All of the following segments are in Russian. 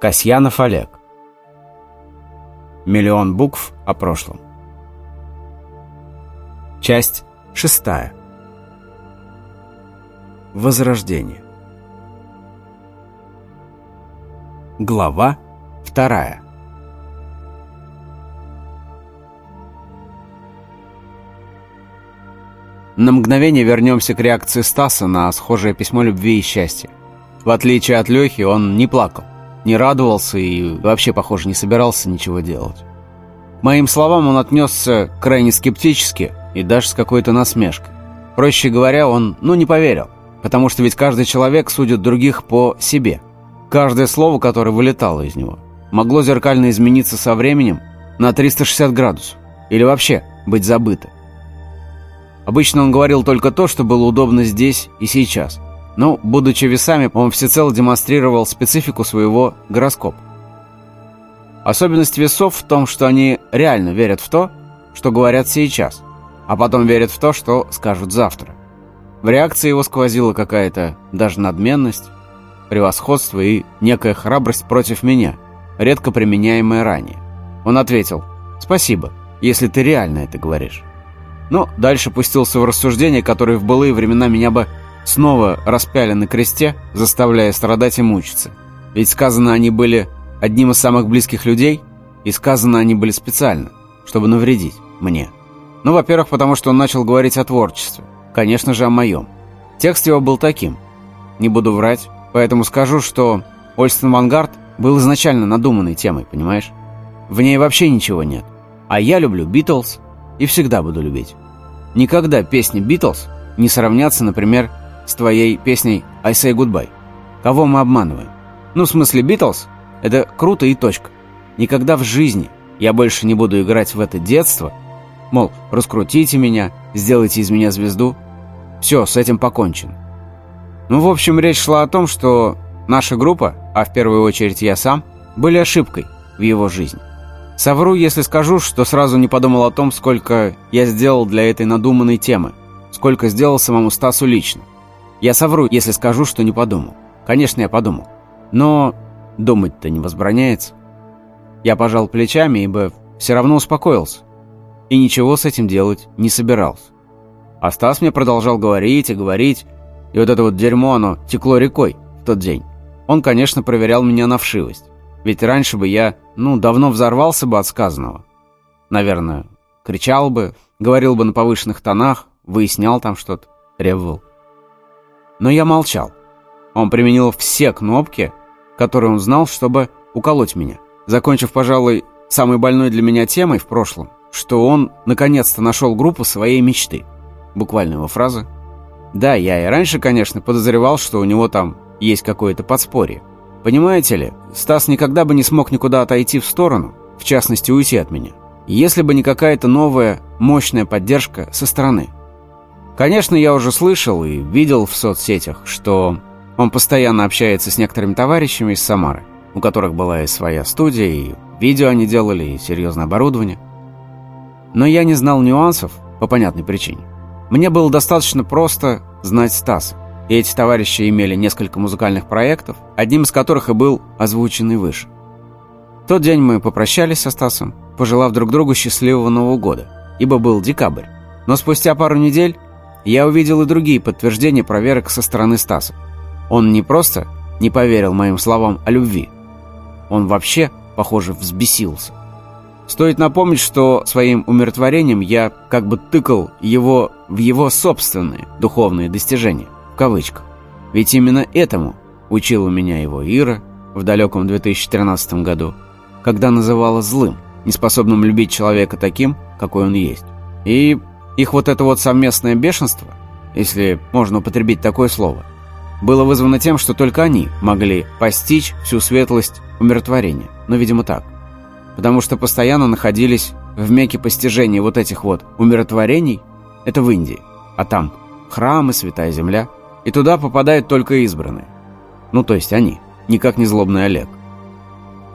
Касьянов Олег. Миллион букв о прошлом. Часть шестая. Возрождение. Глава вторая. На мгновение вернемся к реакции Стаса на схожее письмо любви и счастья. В отличие от Лехи, он не плакал не радовался и вообще, похоже, не собирался ничего делать. Моим словам он отнесся крайне скептически и даже с какой-то насмешкой. Проще говоря, он, ну, не поверил, потому что ведь каждый человек судит других по себе. Каждое слово, которое вылетало из него, могло зеркально измениться со временем на 360 градусов или вообще быть забыто. Обычно он говорил только то, что было удобно здесь и сейчас – ну, будучи весами, он всецело демонстрировал специфику своего гороскопа. Особенность весов в том, что они реально верят в то, что говорят сейчас, а потом верят в то, что скажут завтра. В реакции его сквозила какая-то даже надменность, превосходство и некая храбрость против меня, редко применяемая ранее. Он ответил «Спасибо, если ты реально это говоришь». Но дальше пустился в рассуждения, которые в былые времена меня бы снова распяли на кресте, заставляя страдать и мучиться. Ведь сказано они были одним из самых близких людей, и сказано они были специально, чтобы навредить мне. Ну, во-первых, потому что он начал говорить о творчестве. Конечно же, о моем. Текст его был таким. Не буду врать, поэтому скажу, что Ольстон Вангард был изначально надуманной темой, понимаешь? В ней вообще ничего нет. А я люблю Битлз и всегда буду любить. Никогда песни Битлз не сравнятся, например, с твоей песней «I say goodbye». Кого мы обманываем? Ну, в смысле, Битлз — это круто и точка. Никогда в жизни я больше не буду играть в это детство. Мол, раскрутите меня, сделайте из меня звезду. Все, с этим покончено. Ну, в общем, речь шла о том, что наша группа, а в первую очередь я сам, были ошибкой в его жизни. Совру, если скажу, что сразу не подумал о том, сколько я сделал для этой надуманной темы, сколько сделал самому Стасу лично. Я совру, если скажу, что не подумал. Конечно, я подумал. Но думать-то не возбраняется. Я пожал плечами, ибо все равно успокоился. И ничего с этим делать не собирался. А Стас мне продолжал говорить и говорить, и вот это вот дерьмо, оно текло рекой в тот день. Он, конечно, проверял меня на вшивость. Ведь раньше бы я, ну, давно взорвался бы от сказанного. Наверное, кричал бы, говорил бы на повышенных тонах, выяснял там что-то, требовал. Но я молчал. Он применил все кнопки, которые он знал, чтобы уколоть меня. Закончив, пожалуй, самой больной для меня темой в прошлом, что он наконец-то нашел группу своей мечты. Буквально его фраза. Да, я и раньше, конечно, подозревал, что у него там есть какое-то подспорье. Понимаете ли, Стас никогда бы не смог никуда отойти в сторону, в частности, уйти от меня, если бы не какая-то новая, мощная поддержка со стороны. Конечно, я уже слышал и видел в соцсетях, что он постоянно общается с некоторыми товарищами из Самары, у которых была и своя студия, и видео они делали, и серьезное оборудование. Но я не знал нюансов по понятной причине. Мне было достаточно просто знать Стаса. И эти товарищи имели несколько музыкальных проектов, одним из которых и был озвученный выше. В тот день мы попрощались со Стасом, пожелав друг другу счастливого Нового года, ибо был декабрь. Но спустя пару недель я увидел и другие подтверждения проверок со стороны Стаса. Он не просто не поверил моим словам о любви. Он вообще, похоже, взбесился. Стоит напомнить, что своим умиротворением я как бы тыкал его в его собственные духовные достижения, в кавычках. Ведь именно этому учила меня его Ира в далеком 2013 году, когда называла злым, неспособным любить человека таким, какой он есть. И их вот это вот совместное бешенство, если можно употребить такое слово, было вызвано тем, что только они могли постичь всю светлость умиротворения. Но, видимо, так. Потому что постоянно находились в меке постижения вот этих вот умиротворений, это в Индии. А там храмы, святая земля. И туда попадают только избранные. Ну, то есть они, никак не злобный Олег.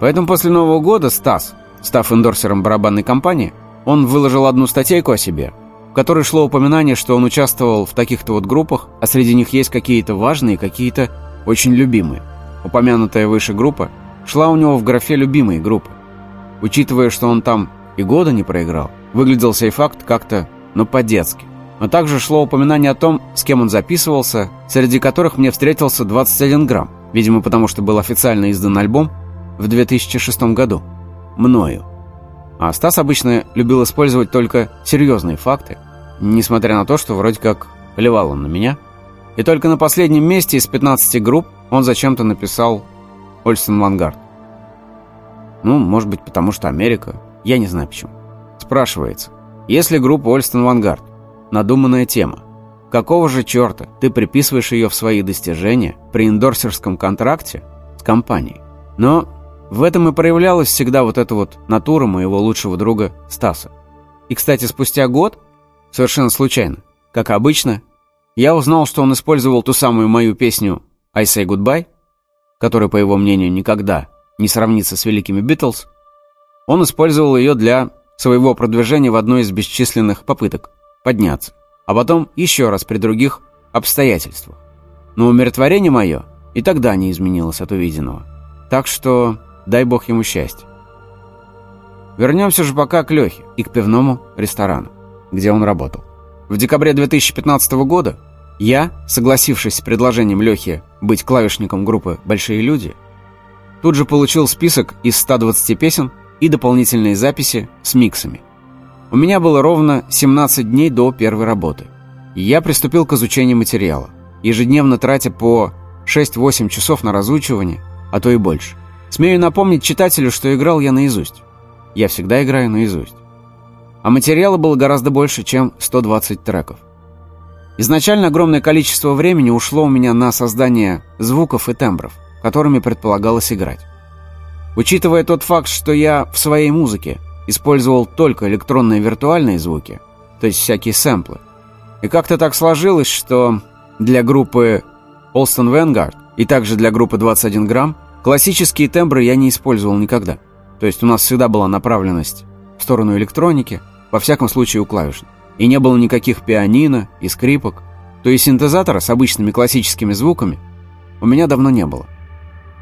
Поэтому после Нового года Стас, став эндорсером барабанной компании, он выложил одну статейку о себе – в которой шло упоминание, что он участвовал в таких-то вот группах, а среди них есть какие-то важные, какие-то очень любимые. Упомянутая выше группа шла у него в графе «любимые группы». Учитывая, что он там и года не проиграл, выглядел сей факт как-то, ну, по-детски. Но также шло упоминание о том, с кем он записывался, среди которых мне встретился 21 грамм, видимо, потому что был официально издан альбом в 2006 году. Мною. А Стас обычно любил использовать только серьезные факты, несмотря на то, что вроде как плевал он на меня. И только на последнем месте из 15 групп он зачем-то написал «Ольстон Вангард». Ну, может быть, потому что Америка. Я не знаю почему. Спрашивается, если группа «Ольстон Вангард» — надуманная тема, какого же черта ты приписываешь ее в свои достижения при эндорсерском контракте с компанией? Но в этом и проявлялась всегда вот эта вот натура моего лучшего друга Стаса. И, кстати, спустя год, совершенно случайно, как обычно, я узнал, что он использовал ту самую мою песню «I Say Goodbye», которая, по его мнению, никогда не сравнится с великими Битлз. Он использовал ее для своего продвижения в одной из бесчисленных попыток подняться, а потом еще раз при других обстоятельствах. Но умиротворение мое и тогда не изменилось от увиденного. Так что Дай бог ему счастья. Вернемся же пока к Лехе и к пивному ресторану, где он работал. В декабре 2015 года я, согласившись с предложением Лехи быть клавишником группы «Большие люди», тут же получил список из 120 песен и дополнительные записи с миксами. У меня было ровно 17 дней до первой работы. Я приступил к изучению материала, ежедневно тратя по 6-8 часов на разучивание, а то и больше. Смею напомнить читателю, что играл я наизусть. Я всегда играю наизусть. А материала было гораздо больше, чем 120 треков. Изначально огромное количество времени ушло у меня на создание звуков и тембров, которыми предполагалось играть. Учитывая тот факт, что я в своей музыке использовал только электронные виртуальные звуки, то есть всякие сэмплы, и как-то так сложилось, что для группы Olston Vanguard и также для группы 21 грамм Классические тембры я не использовал никогда. То есть у нас всегда была направленность в сторону электроники, во всяком случае у клавишных. И не было никаких пианино и скрипок. То есть синтезатора с обычными классическими звуками у меня давно не было.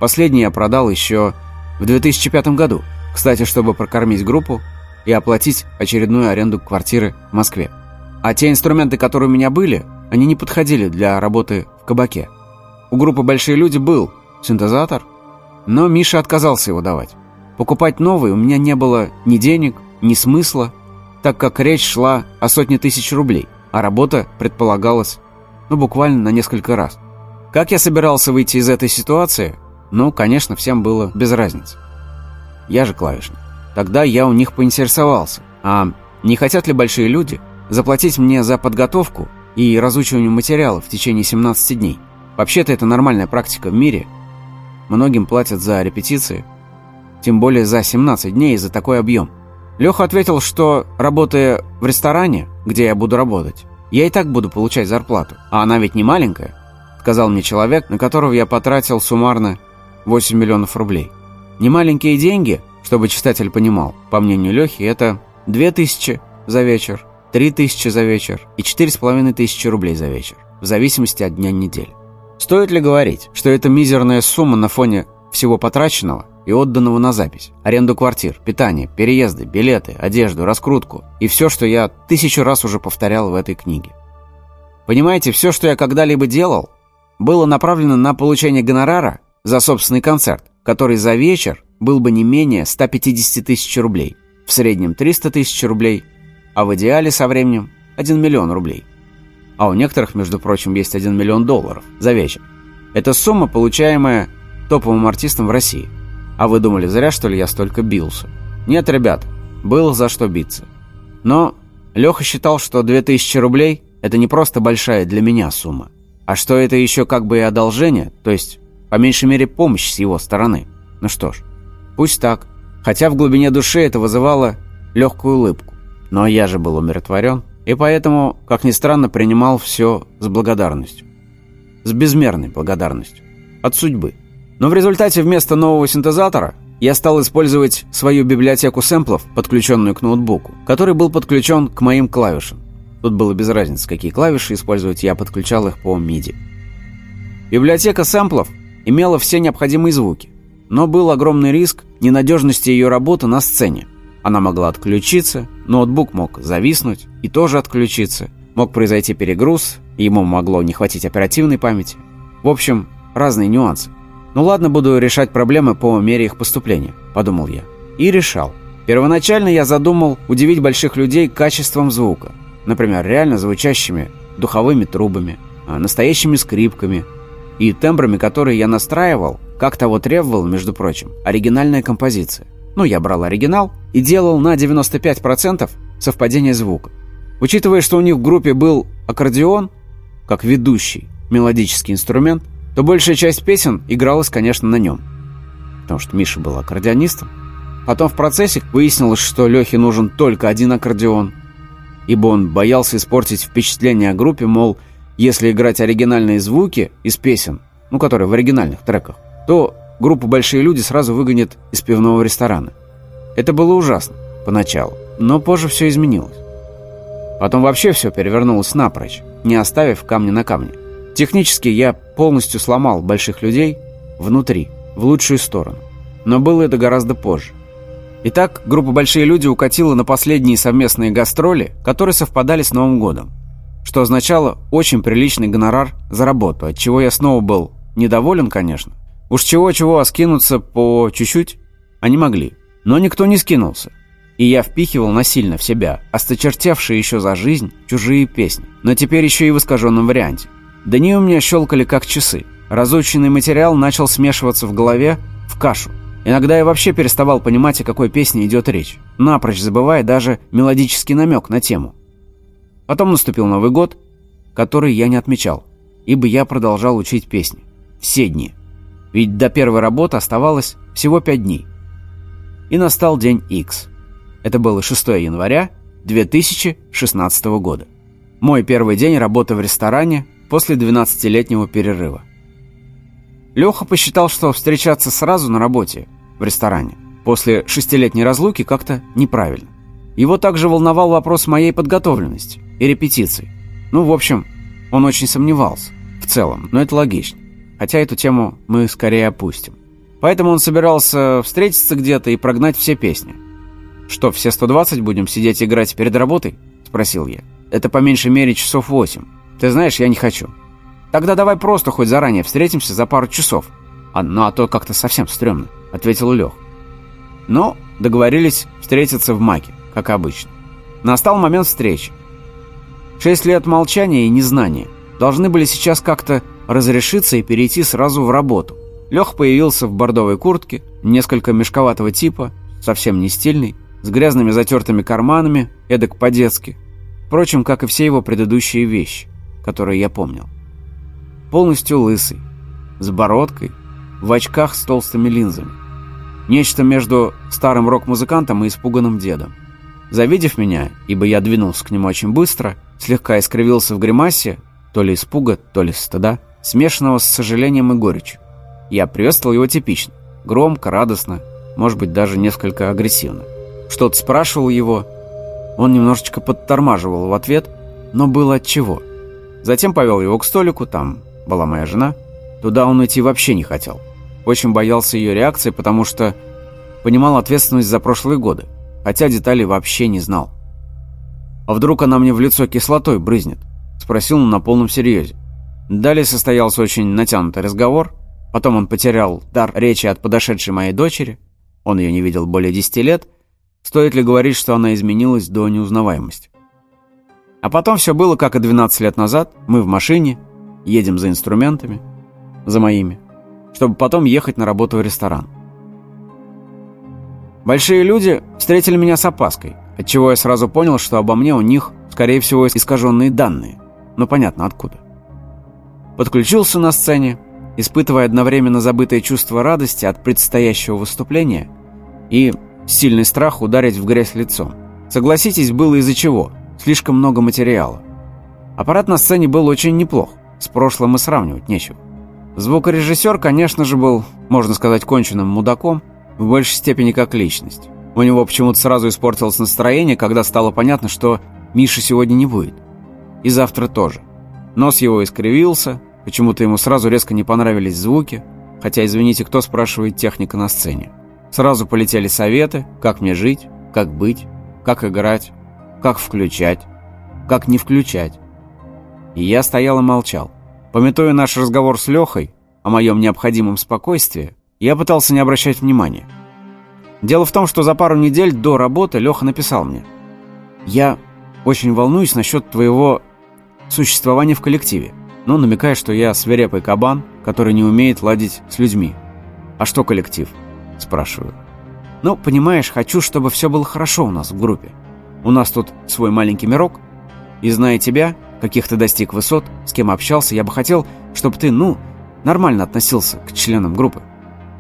Последний я продал еще в 2005 году, кстати, чтобы прокормить группу и оплатить очередную аренду квартиры в Москве. А те инструменты, которые у меня были, они не подходили для работы в кабаке. У группы «Большие люди» был синтезатор, но Миша отказался его давать. Покупать новый у меня не было ни денег, ни смысла, так как речь шла о сотне тысяч рублей, а работа предполагалась, ну, буквально на несколько раз. Как я собирался выйти из этой ситуации? Ну, конечно, всем было без разницы. Я же клавишник. Тогда я у них поинтересовался, а не хотят ли большие люди заплатить мне за подготовку и разучивание материала в течение 17 дней? Вообще-то это нормальная практика в мире – Многим платят за репетиции, тем более за 17 дней за такой объем. Леха ответил, что, работая в ресторане, где я буду работать, я и так буду получать зарплату, а она ведь не маленькая, сказал мне человек, на которого я потратил суммарно 8 миллионов рублей. Немаленькие деньги, чтобы читатель понимал, по мнению Лехи, это 2000 за вечер, 3000 за вечер и 4500 рублей за вечер, в зависимости от дня недели. Стоит ли говорить, что это мизерная сумма на фоне всего потраченного и отданного на запись? Аренду квартир, питание, переезды, билеты, одежду, раскрутку и все, что я тысячу раз уже повторял в этой книге. Понимаете, все, что я когда-либо делал, было направлено на получение гонорара за собственный концерт, который за вечер был бы не менее 150 тысяч рублей, в среднем 300 тысяч рублей, а в идеале со временем 1 миллион рублей а у некоторых, между прочим, есть 1 миллион долларов за вечер. Это сумма, получаемая топовым артистом в России. А вы думали, зря что ли я столько бился? Нет, ребят, было за что биться. Но Леха считал, что 2000 рублей – это не просто большая для меня сумма, а что это еще как бы и одолжение, то есть, по меньшей мере, помощь с его стороны. Ну что ж, пусть так. Хотя в глубине души это вызывало легкую улыбку. Но я же был умиротворен и поэтому, как ни странно, принимал все с благодарностью. С безмерной благодарностью. От судьбы. Но в результате вместо нового синтезатора я стал использовать свою библиотеку сэмплов, подключенную к ноутбуку, который был подключен к моим клавишам. Тут было без разницы, какие клавиши использовать, я подключал их по MIDI. Библиотека сэмплов имела все необходимые звуки, но был огромный риск ненадежности ее работы на сцене. Она могла отключиться, ноутбук мог зависнуть и тоже отключиться, мог произойти перегруз, ему могло не хватить оперативной памяти. В общем, разные нюансы. «Ну ладно, буду решать проблемы по мере их поступления», – подумал я. И решал. Первоначально я задумал удивить больших людей качеством звука. Например, реально звучащими духовыми трубами, а, настоящими скрипками и тембрами, которые я настраивал, как того требовал, между прочим, оригинальная композиция. Ну, я брал оригинал и делал на 95% совпадение звука. Учитывая, что у них в группе был аккордеон, как ведущий мелодический инструмент, то большая часть песен игралась, конечно, на нем. Потому что Миша был аккордеонистом. Потом в процессе выяснилось, что Лехе нужен только один аккордеон, ибо он боялся испортить впечатление о группе, мол, если играть оригинальные звуки из песен, ну, которые в оригинальных треках, то группу «Большие люди» сразу выгонят из пивного ресторана. Это было ужасно поначалу, но позже все изменилось. Потом вообще все перевернулось напрочь, не оставив камня на камне. Технически я полностью сломал больших людей внутри, в лучшую сторону. Но было это гораздо позже. Итак, группа «Большие люди» укатила на последние совместные гастроли, которые совпадали с Новым годом, что означало очень приличный гонорар за работу, от чего я снова был недоволен, конечно. Уж чего-чего, а скинуться по чуть-чуть они могли. Но никто не скинулся. И я впихивал насильно в себя осточертевшие еще за жизнь чужие песни, но теперь еще и в искаженном варианте. Дни у меня щелкали как часы. Разученный материал начал смешиваться в голове в кашу. Иногда я вообще переставал понимать, о какой песне идет речь, напрочь забывая даже мелодический намек на тему. Потом наступил Новый год, который я не отмечал, января я продолжал учить песни. Все дни. Ведь до первой работы оставалось всего пять дней. И настал день X. Это было 6 января 2016 года. Мой первый день работы в ресторане после 12-летнего перерыва. Леха посчитал, что встречаться сразу на работе, в ресторане, после шестилетней разлуки как-то неправильно. Его также волновал вопрос моей подготовленности и репетиций. Ну, в общем, он очень сомневался. В целом, но это логично. Хотя эту тему мы скорее опустим. Поэтому он собирался встретиться где-то и прогнать все песни. «Что, все 120 будем сидеть играть перед работой?» – спросил я. «Это по меньшей мере часов 8. Ты знаешь, я не хочу. Тогда давай просто хоть заранее встретимся за пару часов. А, ну а то как-то совсем стрёмно, ответил Лех. Но договорились встретиться в Маке, как обычно. Настал момент встречи. Шесть лет молчания и незнания должны были сейчас как-то разрешиться и перейти сразу в работу. Лех появился в бордовой куртке, несколько мешковатого типа, совсем не стильный, с грязными затертыми карманами, эдак по-детски. Впрочем, как и все его предыдущие вещи которые я помнил. Полностью лысый, с бородкой, в очках с толстыми линзами. Нечто между старым рок-музыкантом и испуганным дедом. Завидев меня, ибо я двинулся к нему очень быстро, слегка искривился в гримасе, то ли испуга, то ли стыда, смешанного с сожалением и горечью. Я приветствовал его типично, громко, радостно, может быть, даже несколько агрессивно. Что-то спрашивал его, он немножечко подтормаживал в ответ, но было от чего – Затем повел его к столику, там была моя жена. Туда он идти вообще не хотел. Очень боялся ее реакции, потому что понимал ответственность за прошлые годы, хотя деталей вообще не знал. «А вдруг она мне в лицо кислотой брызнет?» – спросил он на полном серьезе. Далее состоялся очень натянутый разговор. Потом он потерял дар речи от подошедшей моей дочери. Он ее не видел более десяти лет. Стоит ли говорить, что она изменилась до неузнаваемости? А потом все было, как и 12 лет назад. Мы в машине, едем за инструментами, за моими, чтобы потом ехать на работу в ресторан. Большие люди встретили меня с опаской, отчего я сразу понял, что обо мне у них, скорее всего, искаженные данные. Ну, понятно, откуда. Подключился на сцене, испытывая одновременно забытое чувство радости от предстоящего выступления и сильный страх ударить в грязь лицом. Согласитесь, было из-за чего – Слишком много материала. Аппарат на сцене был очень неплох. С прошлым и сравнивать нечего. Звукорежиссер, конечно же, был, можно сказать, конченным мудаком, в большей степени как личность. У него почему-то сразу испортилось настроение, когда стало понятно, что Миши сегодня не будет. И завтра тоже. Нос его искривился, почему-то ему сразу резко не понравились звуки. хотя, извините, кто спрашивает техника на сцене. Сразу полетели советы, как мне жить, как быть, как играть, как включать, как не включать. И я стоял и молчал. Пометуя наш разговор с Лехой о моем необходимом спокойствии, я пытался не обращать внимания. Дело в том, что за пару недель до работы Леха написал мне. «Я очень волнуюсь насчет твоего существования в коллективе. Ну, намекая, что я свирепый кабан, который не умеет ладить с людьми. А что коллектив?» Спрашиваю. «Ну, понимаешь, хочу, чтобы все было хорошо у нас в группе. У нас тут свой маленький мирок, и зная тебя, каких ты достиг высот, с кем общался, я бы хотел, чтобы ты, ну, нормально относился к членам группы.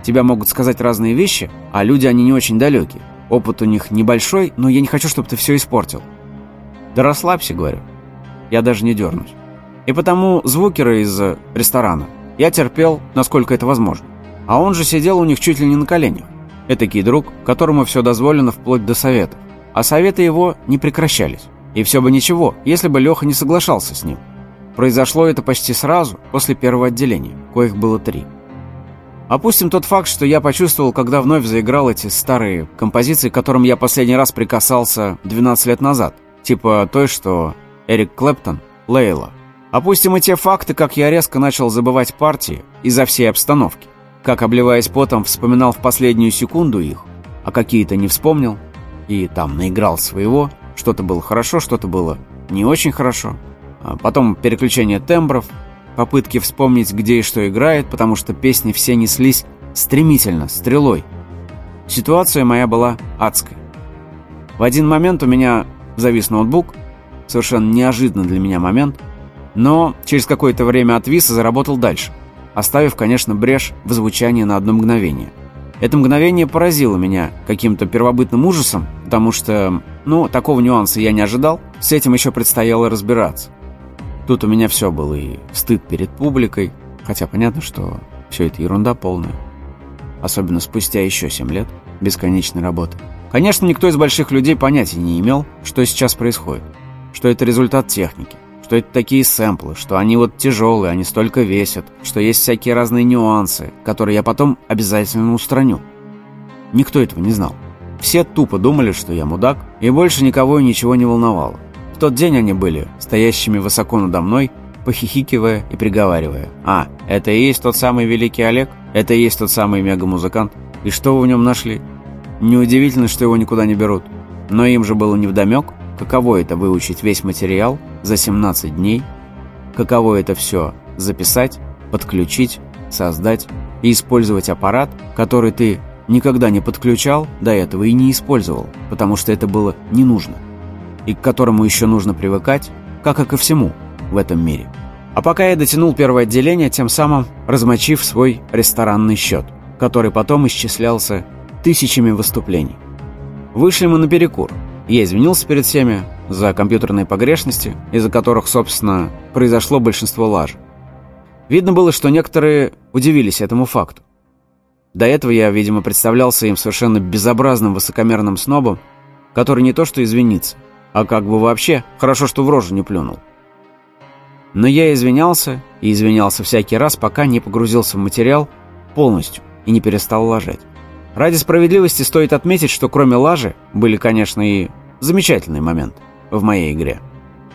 Тебя могут сказать разные вещи, а люди, они не очень далекие. Опыт у них небольшой, но я не хочу, чтобы ты все испортил. Да расслабься, говорю. Я даже не дернусь. И потому звукеры из ресторана я терпел, насколько это возможно. А он же сидел у них чуть ли не на коленях. Этакий друг, которому все дозволено вплоть до советов. А советы его не прекращались. И все бы ничего, если бы Леха не соглашался с ним. Произошло это почти сразу, после первого отделения, коих было три. Опустим тот факт, что я почувствовал, когда вновь заиграл эти старые композиции, к которым я последний раз прикасался 12 лет назад. Типа той, что Эрик Клэптон, Лейла. Опустим и те факты, как я резко начал забывать партии из-за всей обстановки. Как, обливаясь потом, вспоминал в последнюю секунду их, а какие-то не вспомнил, и там наиграл своего. Что-то было хорошо, что-то было не очень хорошо. А потом переключение тембров, попытки вспомнить, где и что играет, потому что песни все неслись стремительно, стрелой. Ситуация моя была адской. В один момент у меня завис ноутбук, совершенно неожиданно для меня момент, но через какое-то время отвис и заработал дальше, оставив, конечно, брешь в звучании на одно мгновение. Это мгновение поразило меня каким-то первобытным ужасом, потому что, ну, такого нюанса я не ожидал, с этим еще предстояло разбираться. Тут у меня все было и стыд перед публикой, хотя понятно, что все это ерунда полная. Особенно спустя еще семь лет бесконечной работы. Конечно, никто из больших людей понятия не имел, что сейчас происходит. Что это результат техники, что это такие сэмплы, что они вот тяжелые, они столько весят, что есть всякие разные нюансы, которые я потом обязательно устраню. Никто этого не знал. Все тупо думали, что я мудак, и больше никого и ничего не волновало тот день они были, стоящими высоко надо мной, похихикивая и приговаривая. «А, это и есть тот самый великий Олег? Это и есть тот самый мега-музыкант? И что вы в нем нашли?» Неудивительно, что его никуда не берут. Но им же было невдомек, каково это выучить весь материал за 17 дней, каково это все записать, подключить, создать и использовать аппарат, который ты никогда не подключал до этого и не использовал, потому что это было не нужно и к которому еще нужно привыкать, как и ко всему в этом мире. А пока я дотянул первое отделение, тем самым размочив свой ресторанный счет, который потом исчислялся тысячами выступлений. Вышли мы на перекур. Я извинился перед всеми за компьютерные погрешности, из-за которых, собственно, произошло большинство лажи. Видно было, что некоторые удивились этому факту. До этого я, видимо, представлялся им совершенно безобразным высокомерным снобом, который не то что извинится, а как бы вообще, хорошо, что в рожу не плюнул. Но я извинялся, и извинялся всякий раз, пока не погрузился в материал полностью и не перестал лажать. Ради справедливости стоит отметить, что кроме лажи были, конечно, и замечательные моменты в моей игре.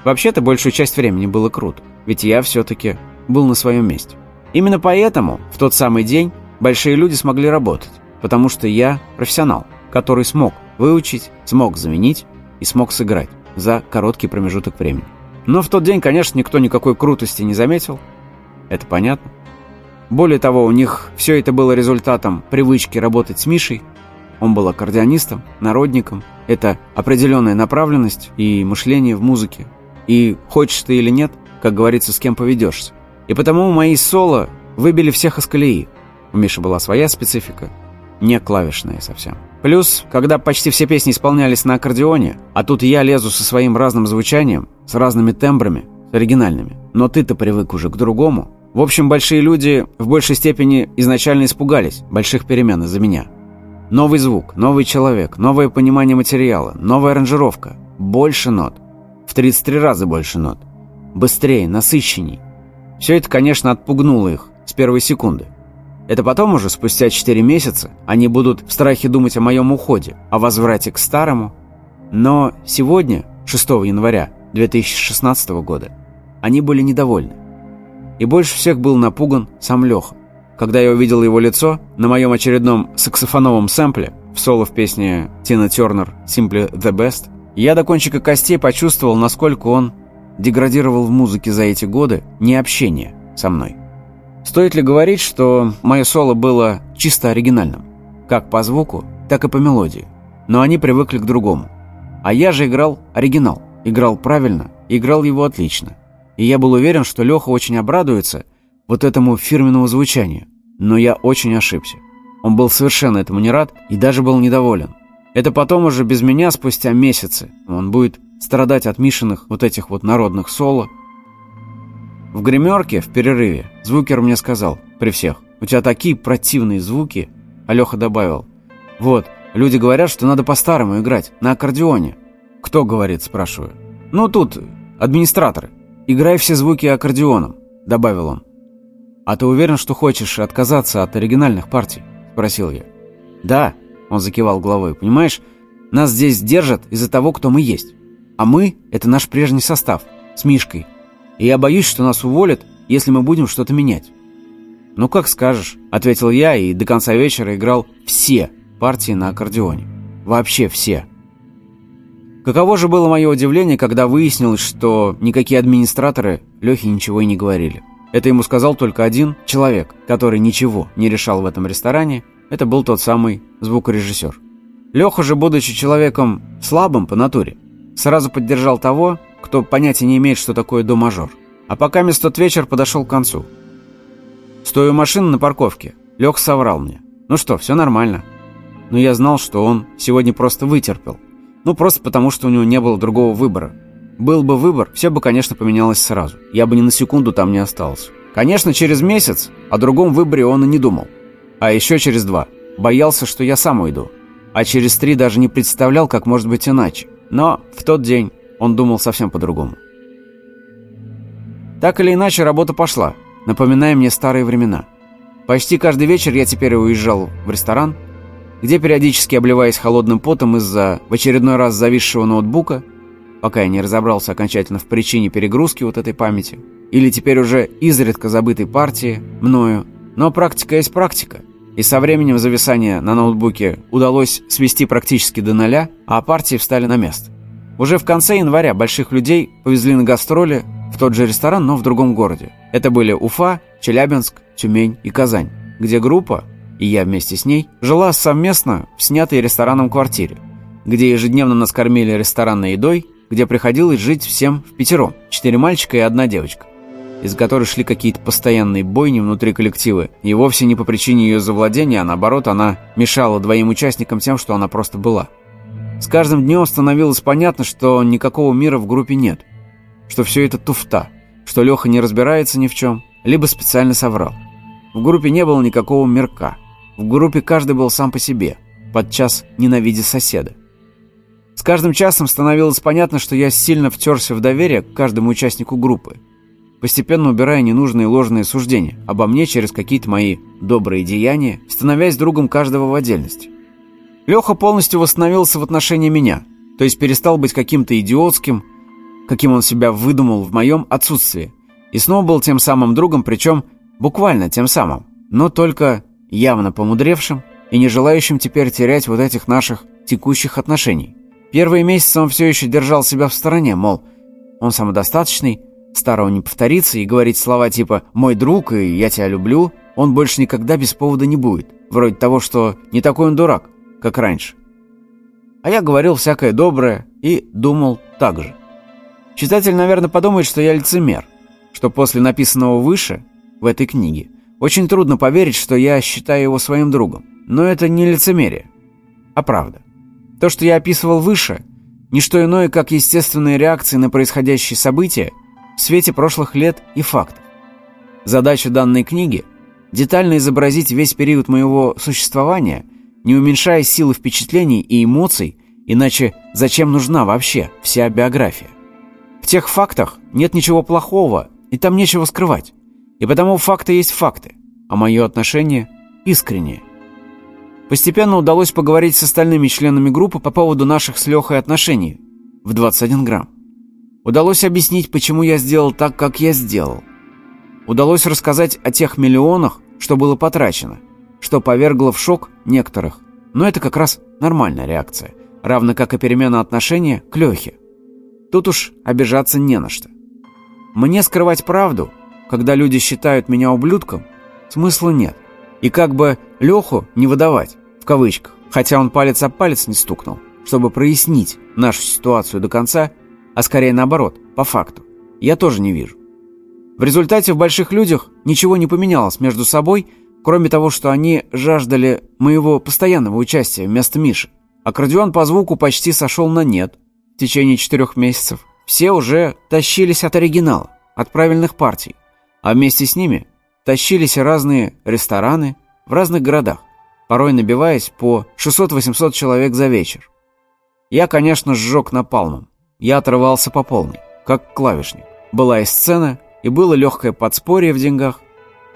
Вообще-то большую часть времени было круто, ведь я все-таки был на своем месте. Именно поэтому в тот самый день большие люди смогли работать, потому что я профессионал, который смог выучить, смог заменить и смог сыграть за короткий промежуток времени. Но в тот день, конечно, никто никакой крутости не заметил. Это понятно. Более того, у них все это было результатом привычки работать с Мишей. Он был аккордеонистом, народником. Это определенная направленность и мышление в музыке. И хочешь ты или нет, как говорится, с кем поведешься. И потому мои соло выбили всех из колеи. У Миши была своя специфика, не клавишная совсем. Плюс, когда почти все песни исполнялись на аккордеоне, а тут я лезу со своим разным звучанием, с разными тембрами, с оригинальными. Но ты-то привык уже к другому. В общем, большие люди в большей степени изначально испугались больших перемен из-за меня. Новый звук, новый человек, новое понимание материала, новая аранжировка, больше нот. В 33 раза больше нот. Быстрее, насыщенней. Все это, конечно, отпугнуло их с первой секунды. Это потом уже, спустя 4 месяца, они будут в страхе думать о моем уходе, о возврате к старому. Но сегодня, 6 января 2016 года, они были недовольны. И больше всех был напуган сам Леха. Когда я увидел его лицо на моем очередном саксофоновом сэмпле в соло в песне Тина Тернер «Simply the Best», я до кончика костей почувствовал, насколько он деградировал в музыке за эти годы необщения со мной. Стоит ли говорить, что мое соло было чисто оригинальным? Как по звуку, так и по мелодии. Но они привыкли к другому. А я же играл оригинал. Играл правильно, играл его отлично. И я был уверен, что Леха очень обрадуется вот этому фирменному звучанию. Но я очень ошибся. Он был совершенно этому не рад и даже был недоволен. Это потом уже без меня, спустя месяцы, он будет страдать от Мишиных вот этих вот народных соло. В гримерке, в перерыве, звукер мне сказал, при всех, у тебя такие противные звуки, Алёха добавил. Вот, люди говорят, что надо по-старому играть, на аккордеоне. Кто говорит, спрашиваю. Ну тут, администраторы. Играй все звуки аккордеоном, добавил он. А ты уверен, что хочешь отказаться от оригинальных партий? Спросил я. Да, он закивал головой. «Понимаешь, нас здесь держат из-за того, кто мы есть. А мы — это наш прежний состав, с Мишкой. И я боюсь, что нас уволят, если мы будем что-то менять». «Ну, как скажешь», — ответил я и до конца вечера играл все партии на аккордеоне. Вообще все. Каково же было мое удивление, когда выяснилось, что никакие администраторы Лехе ничего и не говорили. Это ему сказал только один человек, который ничего не решал в этом ресторане, это был тот самый звукорежиссер. Леха же, будучи человеком слабым по натуре, сразу поддержал того, кто понятия не имеет, что такое до-мажор. А пока мест тот вечер подошел к концу. Стоя у машины на парковке, Леха соврал мне. «Ну что, все нормально». Но я знал, что он сегодня просто вытерпел. Ну, просто потому, что у него не было другого выбора. Был бы выбор, все бы, конечно, поменялось сразу. Я бы ни на секунду там не остался. Конечно, через месяц о другом выборе он и не думал. А еще через два. Боялся, что я сам уйду. А через три даже не представлял, как может быть иначе. Но в тот день он думал совсем по-другому. Так или иначе, работа пошла, напоминая мне старые времена. Почти каждый вечер я теперь уезжал в ресторан, где периодически обливаясь холодным потом из-за в очередной раз зависшего ноутбука, пока я не разобрался окончательно в причине перегрузки вот этой памяти, или теперь уже изредка забытой партии, мною, но практика есть практика. И со временем зависания на ноутбуке удалось свести практически до нуля, а партии встали на место. Уже в конце января больших людей повезли на гастроли в тот же ресторан, но в другом городе. Это были Уфа, Челябинск, Тюмень и Казань, где группа, и я вместе с ней, жила совместно в снятой рестораном квартире, где ежедневно нас кормили ресторанной едой, где приходилось жить всем в пятером, четыре мальчика и одна девочка из которой шли какие-то постоянные бойни внутри коллектива, и вовсе не по причине ее завладения, а наоборот, она мешала двоим участникам тем, что она просто была. С каждым днем становилось понятно, что никакого мира в группе нет, что все это туфта, что Леха не разбирается ни в чем, либо специально соврал. В группе не было никакого мирка. В группе каждый был сам по себе, подчас ненавидя соседа. С каждым часом становилось понятно, что я сильно втерся в доверие к каждому участнику группы, постепенно убирая ненужные ложные суждения обо мне через какие-то мои добрые деяния, становясь другом каждого в отдельности. Леха полностью восстановился в отношении меня, то есть перестал быть каким-то идиотским, каким он себя выдумал в моем отсутствии, и снова был тем самым другом, причем буквально тем самым, но только явно помудревшим и не желающим теперь терять вот этих наших текущих отношений. Первые месяцы он все еще держал себя в стороне, мол, он самодостаточный, старого не повторится, и говорить слова типа «мой друг» и «я тебя люблю» он больше никогда без повода не будет. Вроде того, что не такой он дурак, как раньше. А я говорил всякое доброе и думал так же. Читатель, наверное, подумает, что я лицемер, что после написанного выше, в этой книге, очень трудно поверить, что я считаю его своим другом. Но это не лицемерие, а правда. То, что я описывал выше, не что иное, как естественные реакции на происходящие события – в свете прошлых лет и фактов. Задача данной книги – детально изобразить весь период моего существования, не уменьшая силы впечатлений и эмоций, иначе зачем нужна вообще вся биография? В тех фактах нет ничего плохого, и там нечего скрывать. И потому факты есть факты, а мое отношение искреннее. Постепенно удалось поговорить с остальными членами группы по поводу наших с Лехой отношений в 21 грамм. Удалось объяснить, почему я сделал так, как я сделал. Удалось рассказать о тех миллионах, что было потрачено, что повергло в шок некоторых. Но это как раз нормальная реакция, равно как и перемена отношения к Лехе. Тут уж обижаться не на что. Мне скрывать правду, когда люди считают меня ублюдком, смысла нет. И как бы Леху не выдавать, в кавычках, хотя он палец об палец не стукнул, чтобы прояснить нашу ситуацию до конца, а скорее наоборот, по факту, я тоже не вижу. В результате в больших людях ничего не поменялось между собой, кроме того, что они жаждали моего постоянного участия вместо Миши. Аккордеон по звуку почти сошел на нет в течение четырех месяцев. Все уже тащились от оригинала, от правильных партий, а вместе с ними тащились разные рестораны в разных городах, порой набиваясь по 600-800 человек за вечер. Я, конечно, сжег напалмом. Я отрывался по полной, как клавишник. Была и сцена, и было легкое подспорье в деньгах.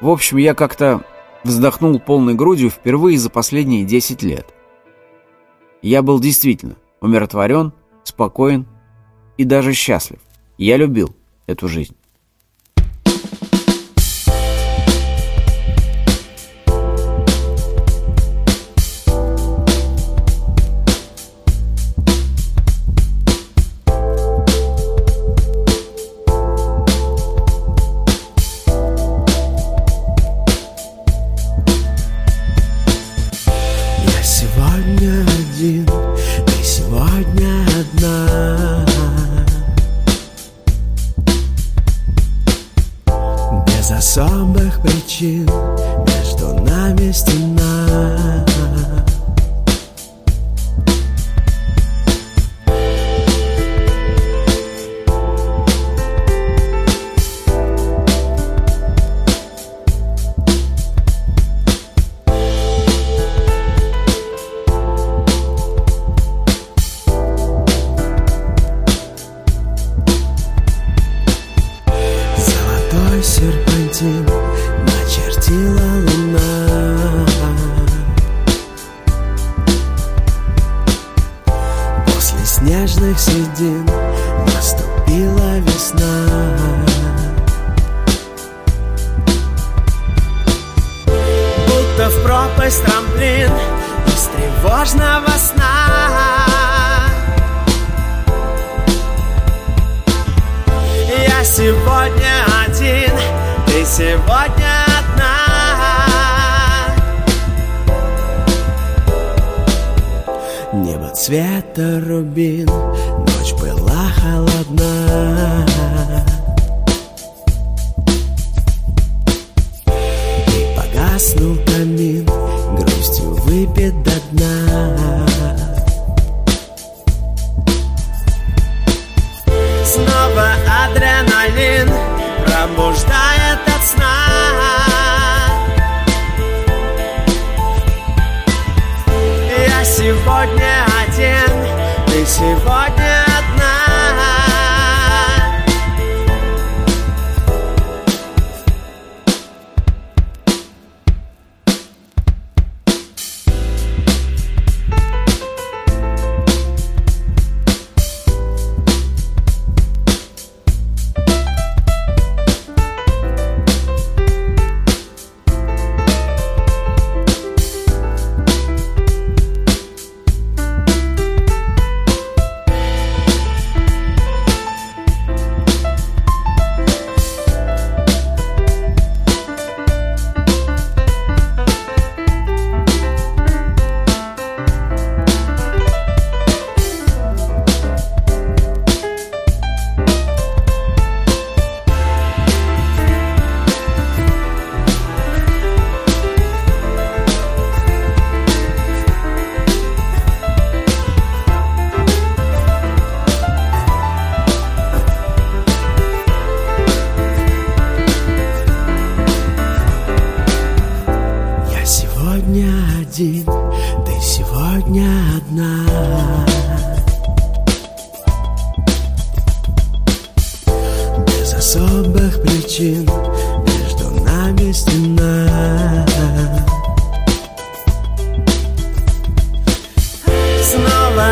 В общем, я как-то вздохнул полной грудью впервые за последние 10 лет. Я был действительно умиротворен, спокоен и даже счастлив. Я любил эту жизнь.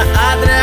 Adriana.